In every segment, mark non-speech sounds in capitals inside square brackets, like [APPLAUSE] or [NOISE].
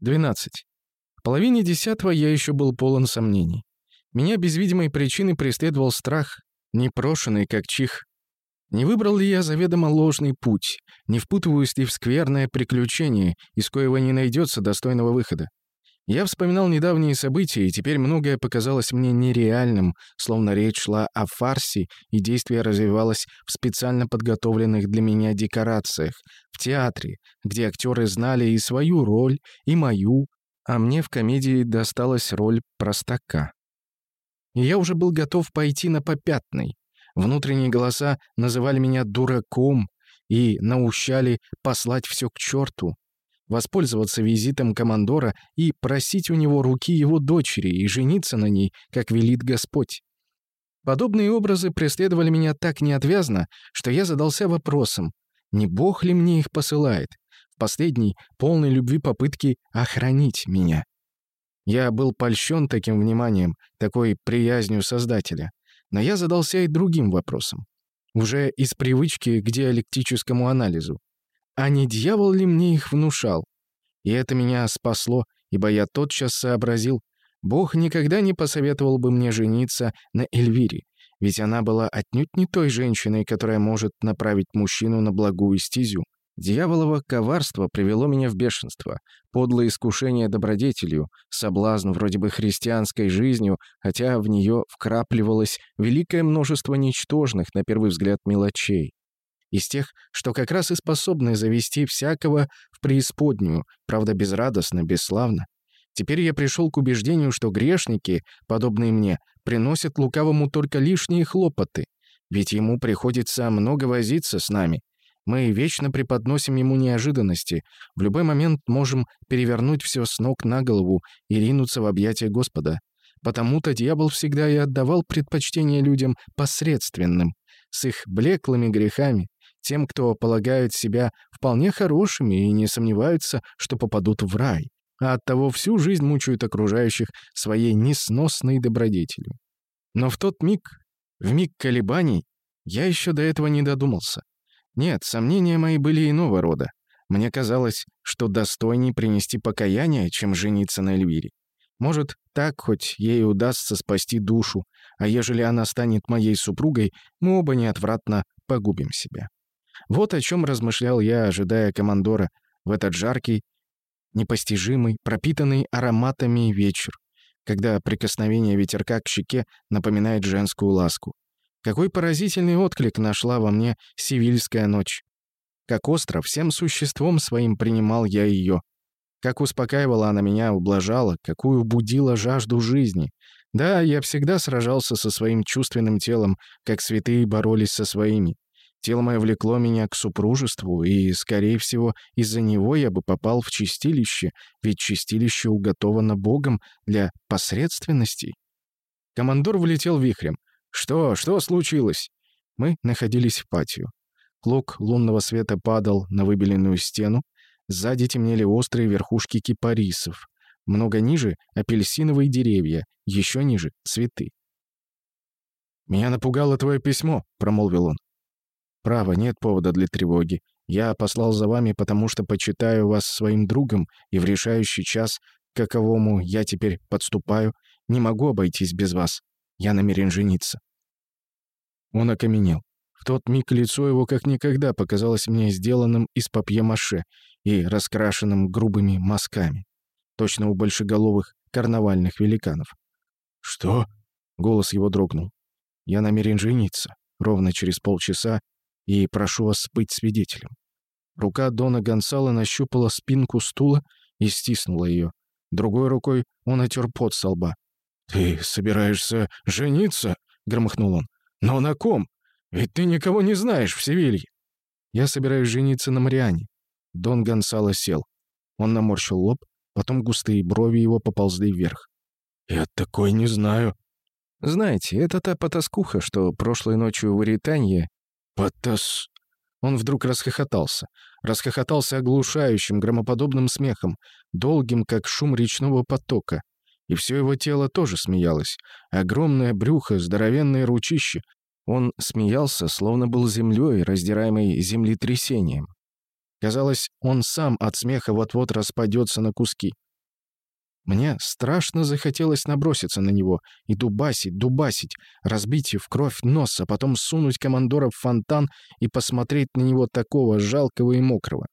12. В половине десятого я еще был полон сомнений. Меня без видимой причины преследовал страх, непрошенный, как чих. Не выбрал ли я заведомо ложный путь? Не впутываюсь ли в скверное приключение, из коего не найдется достойного выхода? Я вспоминал недавние события, и теперь многое показалось мне нереальным, словно речь шла о фарсе, и действие развивалось в специально подготовленных для меня декорациях, в театре, где актеры знали и свою роль, и мою, а мне в комедии досталась роль простака. И я уже был готов пойти на попятный. Внутренние голоса называли меня дураком и наущали послать все к черту воспользоваться визитом командора и просить у него руки его дочери и жениться на ней, как велит Господь. Подобные образы преследовали меня так неотвязно, что я задался вопросом, не Бог ли мне их посылает, в последней, полной любви попытки охранить меня. Я был польщен таким вниманием, такой приязнью Создателя. Но я задался и другим вопросом. Уже из привычки к диалектическому анализу. А не дьявол ли мне их внушал? И это меня спасло, ибо я тотчас сообразил, Бог никогда не посоветовал бы мне жениться на Эльвире, ведь она была отнюдь не той женщиной, которая может направить мужчину на благую стезю. Дьяволово коварство привело меня в бешенство, подлое искушение добродетелью, соблазн вроде бы христианской жизнью, хотя в нее вкрапливалось великое множество ничтожных, на первый взгляд, мелочей из тех, что как раз и способны завести всякого в преисподнюю, правда, безрадостно, бесславно. Теперь я пришел к убеждению, что грешники, подобные мне, приносят лукавому только лишние хлопоты, ведь ему приходится много возиться с нами. Мы вечно преподносим ему неожиданности, в любой момент можем перевернуть все с ног на голову и ринуться в объятия Господа. Потому-то дьявол всегда и отдавал предпочтение людям посредственным, с их блеклыми грехами, тем, кто полагают себя вполне хорошими и не сомневаются, что попадут в рай, а оттого всю жизнь мучают окружающих своей несносной добродетелью. Но в тот миг, в миг колебаний, я еще до этого не додумался. Нет, сомнения мои были иного рода. Мне казалось, что достойней принести покаяние, чем жениться на Эльвире. Может, так хоть ей удастся спасти душу, а ежели она станет моей супругой, мы оба неотвратно погубим себя. Вот о чем размышлял я, ожидая командора в этот жаркий, непостижимый, пропитанный ароматами вечер, когда прикосновение ветерка к щеке напоминает женскую ласку. Какой поразительный отклик нашла во мне сивильская ночь. Как остро всем существом своим принимал я ее. Как успокаивала она меня, ублажала, какую будила жажду жизни. Да, я всегда сражался со своим чувственным телом, как святые боролись со своими. Тело мое влекло меня к супружеству, и, скорее всего, из-за него я бы попал в чистилище, ведь чистилище уготовано Богом для посредственностей. Командор влетел вихрем. «Что? Что случилось?» Мы находились в патию. Клок лунного света падал на выбеленную стену. Сзади темнели острые верхушки кипарисов. Много ниже — апельсиновые деревья, еще ниже — цветы. «Меня напугало твое письмо», — промолвил он. Право, нет повода для тревоги. Я послал за вами, потому что почитаю вас своим другом, и в решающий час, каковому я теперь подступаю, не могу обойтись без вас. Я намерен жениться». Он окаменел. В тот миг лицо его как никогда показалось мне сделанным из папье-маше и раскрашенным грубыми мазками, точно у большеголовых карнавальных великанов. «Что?» — голос его дрогнул. «Я намерен жениться. Ровно через полчаса и прошу вас быть свидетелем». Рука Дона Гонсала нащупала спинку стула и стиснула ее. Другой рукой он отер пот со лба. «Ты собираешься жениться?» — громыхнул он. «Но на ком? Ведь ты никого не знаешь в Севилье». «Я собираюсь жениться на Мариане». Дон Гонсало сел. Он наморщил лоб, потом густые брови его поползли вверх. «Я такой не знаю». «Знаете, это та потаскуха, что прошлой ночью в Иританье «Потас...» Он вдруг расхохотался. Расхохотался оглушающим, громоподобным смехом, долгим, как шум речного потока. И все его тело тоже смеялось. Огромное брюхо, здоровенные ручище. Он смеялся, словно был землей, раздираемой землетрясением. Казалось, он сам от смеха вот-вот распадется на куски. Мне страшно захотелось наброситься на него и дубасить, дубасить, разбить в кровь нос, а потом сунуть командора в фонтан и посмотреть на него такого жалкого и мокрого.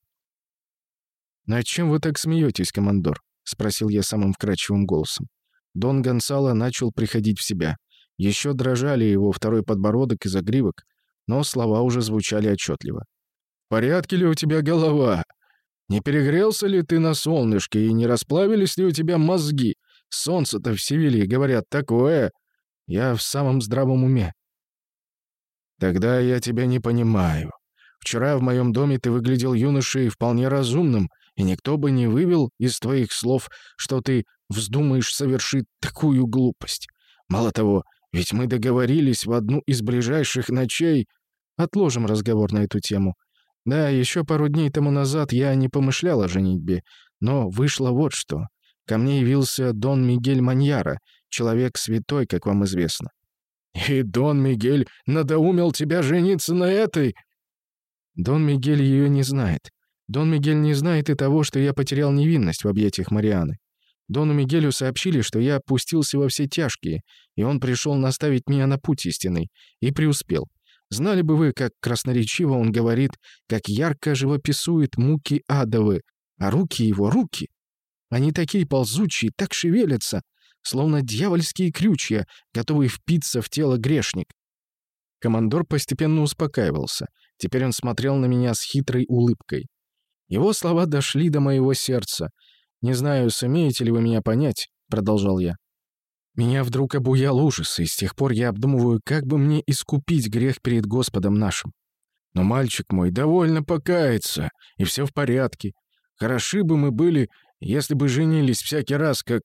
«Над чем вы так смеетесь, командор?» — спросил я самым вкрадчивым голосом. Дон Гонсало начал приходить в себя. Еще дрожали его второй подбородок и загривок, но слова уже звучали отчетливо. «В порядке ли у тебя голова? Не перегрелся ли ты на солнышке и не расплавились ли у тебя мозги? Солнце-то в Севилье, говорят, такое. Я в самом здравом уме. Тогда я тебя не понимаю. Вчера в моем доме ты выглядел юношей вполне разумным, и никто бы не вывел из твоих слов, что ты вздумаешь совершить такую глупость. Мало того, ведь мы договорились в одну из ближайших ночей... Отложим разговор на эту тему. Да, еще пару дней тому назад я не помышлял о женитьбе, но вышло вот что. Ко мне явился Дон Мигель Маньяра, человек святой, как вам известно. [LAUGHS] «И Дон Мигель надоумел тебя жениться на этой?» Дон Мигель ее не знает. Дон Мигель не знает и того, что я потерял невинность в объятиях Марианы. Дону Мигелю сообщили, что я опустился во все тяжкие, и он пришел наставить меня на путь истинный, и преуспел. Знали бы вы, как красноречиво он говорит, как ярко живописует муки адовы, а руки его — руки. Они такие ползучие, так шевелятся, словно дьявольские крючья, готовые впиться в тело грешник. Командор постепенно успокаивался. Теперь он смотрел на меня с хитрой улыбкой. Его слова дошли до моего сердца. «Не знаю, сумеете ли вы меня понять», — продолжал я. Меня вдруг обуял ужас, и с тех пор я обдумываю, как бы мне искупить грех перед Господом нашим. Но мальчик мой довольно покается, и все в порядке. Хороши бы мы были, если бы женились всякий раз, как...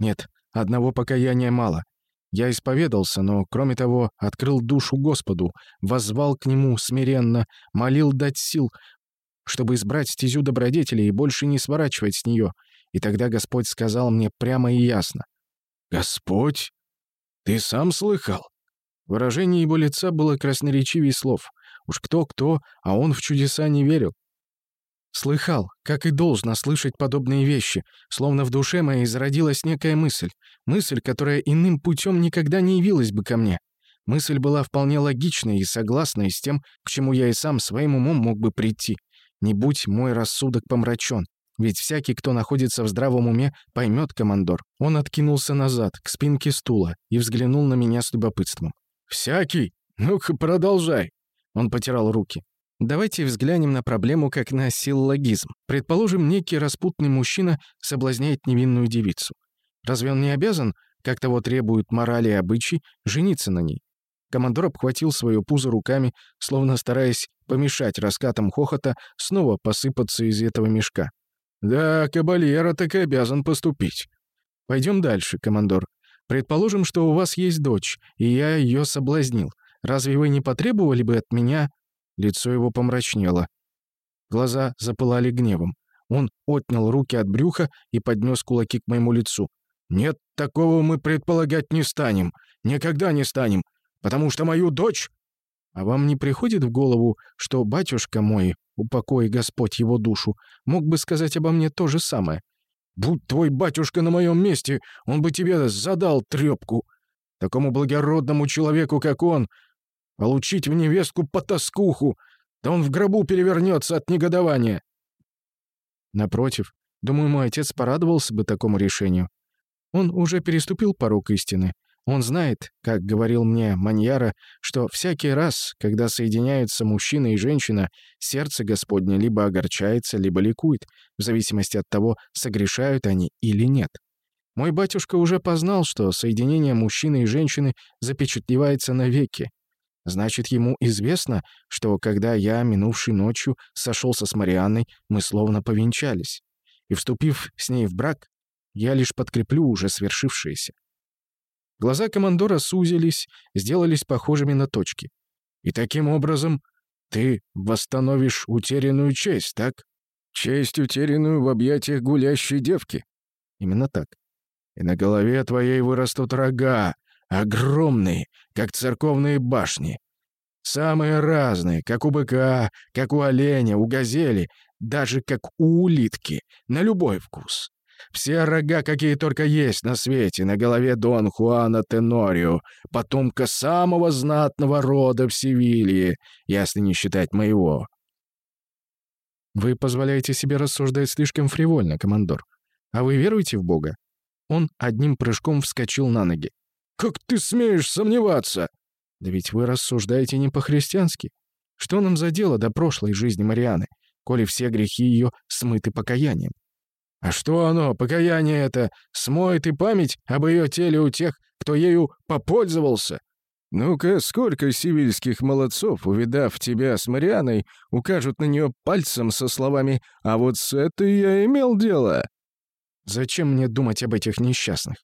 Нет, одного покаяния мало. Я исповедался, но, кроме того, открыл душу Господу, воззвал к Нему смиренно, молил дать сил, чтобы избрать стезю добродетели и больше не сворачивать с нее. И тогда Господь сказал мне прямо и ясно — «Господь? Ты сам слыхал?» Выражение его лица было красноречивее слов. Уж кто-кто, а он в чудеса не верил. Слыхал, как и должно слышать подобные вещи, словно в душе моей зародилась некая мысль. Мысль, которая иным путем никогда не явилась бы ко мне. Мысль была вполне логичной и согласной с тем, к чему я и сам своим умом мог бы прийти. Не будь мой рассудок помрачен. Ведь всякий, кто находится в здравом уме, поймет командор. Он откинулся назад, к спинке стула, и взглянул на меня с любопытством. «Всякий? Ну-ка, продолжай!» Он потирал руки. Давайте взглянем на проблему как на силлогизм. Предположим, некий распутный мужчина соблазняет невинную девицу. Разве он не обязан, как того требуют морали и обычаи, жениться на ней? Командор обхватил свое пузо руками, словно стараясь помешать раскатам хохота снова посыпаться из этого мешка. «Да, кабальера так и обязан поступить. Пойдем дальше, командор. Предположим, что у вас есть дочь, и я ее соблазнил. Разве вы не потребовали бы от меня...» Лицо его помрачнело. Глаза запылали гневом. Он отнял руки от брюха и поднес кулаки к моему лицу. «Нет, такого мы предполагать не станем. Никогда не станем. Потому что мою дочь...» «А вам не приходит в голову, что батюшка мой упокой Господь его душу, мог бы сказать обо мне то же самое. «Будь твой батюшка на моем месте, он бы тебе задал трепку. Такому благородному человеку, как он, получить в невестку потаскуху, да он в гробу перевернется от негодования». Напротив, думаю, мой отец порадовался бы такому решению. Он уже переступил порог истины, он знает, как говорил мне Маньяра, что всякий раз, когда соединяются мужчина и женщина, сердце Господне либо огорчается, либо ликует, в зависимости от того, согрешают они или нет. Мой батюшка уже познал, что соединение мужчины и женщины запечатлевается навеки. Значит, ему известно, что когда я минувшей ночью сошелся с Марианной, мы словно повенчались. И, вступив с ней в брак, я лишь подкреплю уже свершившееся. Глаза командора сузились, сделались похожими на точки. «И таким образом ты восстановишь утерянную честь, так? Честь, утерянную в объятиях гулящей девки?» «Именно так. И на голове твоей вырастут рога, огромные, как церковные башни. Самые разные, как у быка, как у оленя, у газели, даже как у улитки, на любой вкус. Все рога, какие только есть на свете, на голове Дон Хуана Тенорио, потомка самого знатного рода в Севилье, если не считать моего. Вы позволяете себе рассуждать слишком фривольно, командор. А вы веруете в Бога? Он одним прыжком вскочил на ноги. «Как ты смеешь сомневаться?» «Да ведь вы рассуждаете не по-христиански. Что нам за дело до прошлой жизни Марианы, коли все грехи ее смыты покаянием? А что оно, покаяние это, смоет и память об ее теле у тех, кто ею попользовался? Ну-ка, сколько сивильских молодцов, увидав тебя с Марианой, укажут на нее пальцем со словами «А вот с этой я имел дело». Зачем мне думать об этих несчастных?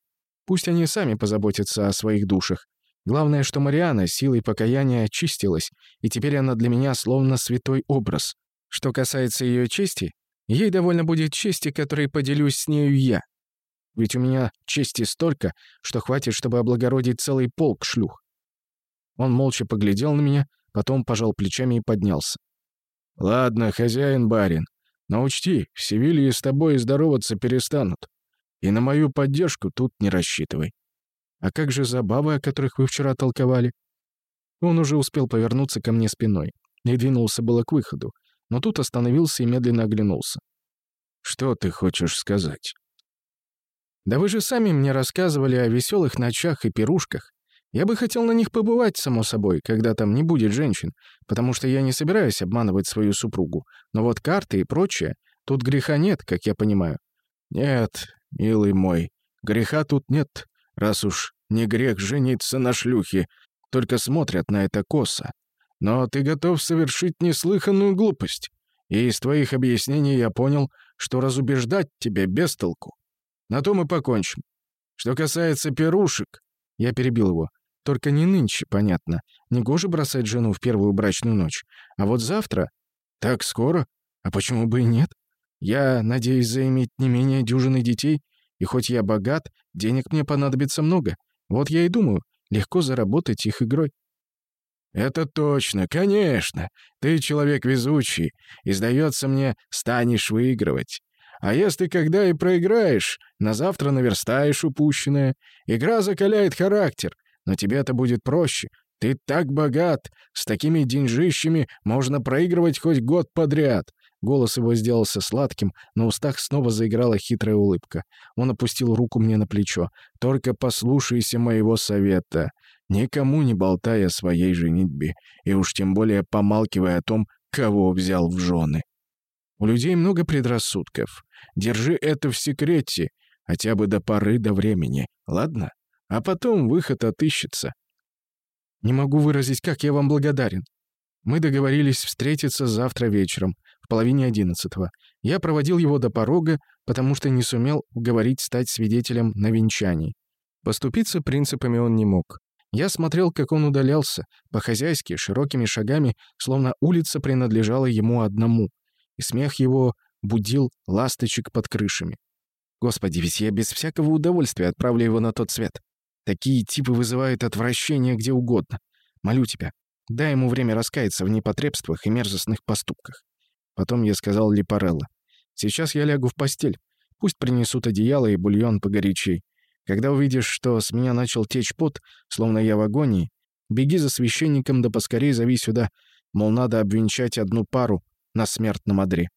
Пусть они сами позаботятся о своих душах. Главное, что Мариана силой покаяния очистилась, и теперь она для меня словно святой образ. Что касается ее чести, ей довольно будет чести, которой поделюсь с нею я. Ведь у меня чести столько, что хватит, чтобы облагородить целый полк шлюх. Он молча поглядел на меня, потом пожал плечами и поднялся. «Ладно, хозяин-барин, но учти, в Севилье с тобой здороваться перестанут. И на мою поддержку тут не рассчитывай. А как же забавы, о которых вы вчера толковали? Он уже успел повернуться ко мне спиной и двинулся было к выходу, но тут остановился и медленно оглянулся. «Что ты хочешь сказать?» «Да вы же сами мне рассказывали о веселых ночах и пирушках. Я бы хотел на них побывать, само собой, когда там не будет женщин, потому что я не собираюсь обманывать свою супругу. Но вот карты и прочее, тут греха нет, как я понимаю». «Нет, милый мой, греха тут нет, раз уж не грех жениться на шлюхе, только смотрят на это косо. Но ты готов совершить неслыханную глупость. И из твоих объяснений я понял, что разубеждать тебя без толку. На том и покончим. Что касается пирушек, я перебил его. Только не нынче, понятно. Негоже бросать жену в первую брачную ночь. А вот завтра? Так скоро? А почему бы и нет? Я надеюсь заиметь не менее дюжины детей, и хоть я богат, денег мне понадобится много. Вот я и думаю, легко заработать их игрой. «Это точно, конечно. Ты человек везучий, и, сдается мне, станешь выигрывать. А если когда и проиграешь, на завтра наверстаешь упущенное. Игра закаляет характер, но тебе это будет проще. Ты так богат, с такими деньжищами можно проигрывать хоть год подряд». Голос его сделался сладким, на устах снова заиграла хитрая улыбка. Он опустил руку мне на плечо. «Только послушайся моего совета. Никому не болтай о своей женитьбе, и уж тем более помалкивай о том, кого взял в жены. У людей много предрассудков. Держи это в секрете, хотя бы до поры до времени, ладно? А потом выход отыщется. Не могу выразить, как я вам благодарен. Мы договорились встретиться завтра вечером, в половине одиннадцатого. Я проводил его до порога, потому что не сумел уговорить стать свидетелем на венчании. Поступиться принципами он не мог. Я смотрел, как он удалялся, по-хозяйски, широкими шагами, словно улица принадлежала ему одному, и смех его будил ласточек под крышами. Господи, ведь я без всякого удовольствия отправлю его на тот свет. Такие типы вызывают отвращение где угодно. Молю тебя, дай ему время раскаяться в непотребствах и мерзостных поступках. Потом я сказал Липарелло. Сейчас я лягу в постель. Пусть принесут одеяло и бульон погорячей. Когда увидишь, что с меня начал течь пот, словно я в агонии, беги за священником да поскорей зови сюда, мол, надо обвенчать одну пару на смертном одре.